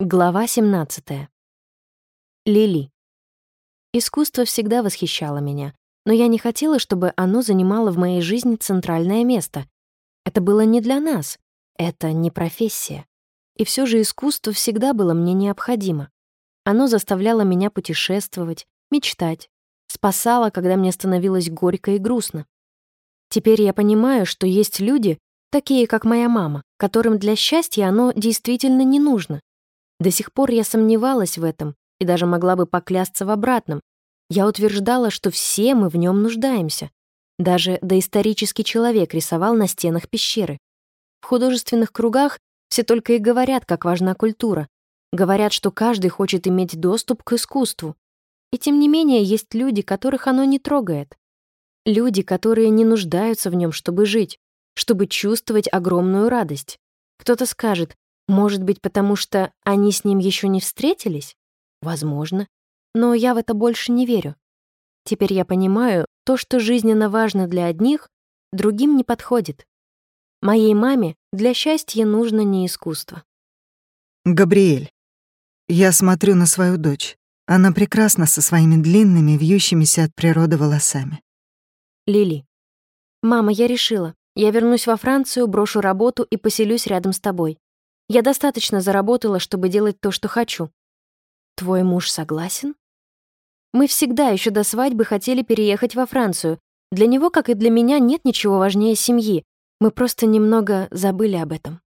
Глава 17. Лили. Искусство всегда восхищало меня, но я не хотела, чтобы оно занимало в моей жизни центральное место. Это было не для нас, это не профессия. И все же искусство всегда было мне необходимо. Оно заставляло меня путешествовать, мечтать, спасало, когда мне становилось горько и грустно. Теперь я понимаю, что есть люди, такие как моя мама, которым для счастья оно действительно не нужно. До сих пор я сомневалась в этом и даже могла бы поклясться в обратном. Я утверждала, что все мы в нем нуждаемся. Даже доисторический человек рисовал на стенах пещеры. В художественных кругах все только и говорят, как важна культура. Говорят, что каждый хочет иметь доступ к искусству. И тем не менее есть люди, которых оно не трогает. Люди, которые не нуждаются в нем, чтобы жить, чтобы чувствовать огромную радость. Кто-то скажет, может быть, потому что они с ним еще не встретились? Возможно. Но я в это больше не верю. Теперь я понимаю, то, что жизненно важно для одних, другим не подходит. Моей маме для счастья нужно не искусство. Габриэль, я смотрю на свою дочь. Она прекрасна со своими длинными, вьющимися от природы волосами. Лили. Мама, я решила. Я вернусь во Францию, брошу работу и поселюсь рядом с тобой. Я достаточно заработала, чтобы делать то, что хочу. Твой муж согласен? Мы всегда еще до свадьбы хотели переехать во Францию. Для него, как и для меня, нет ничего важнее семьи. Мы просто немного забыли об этом.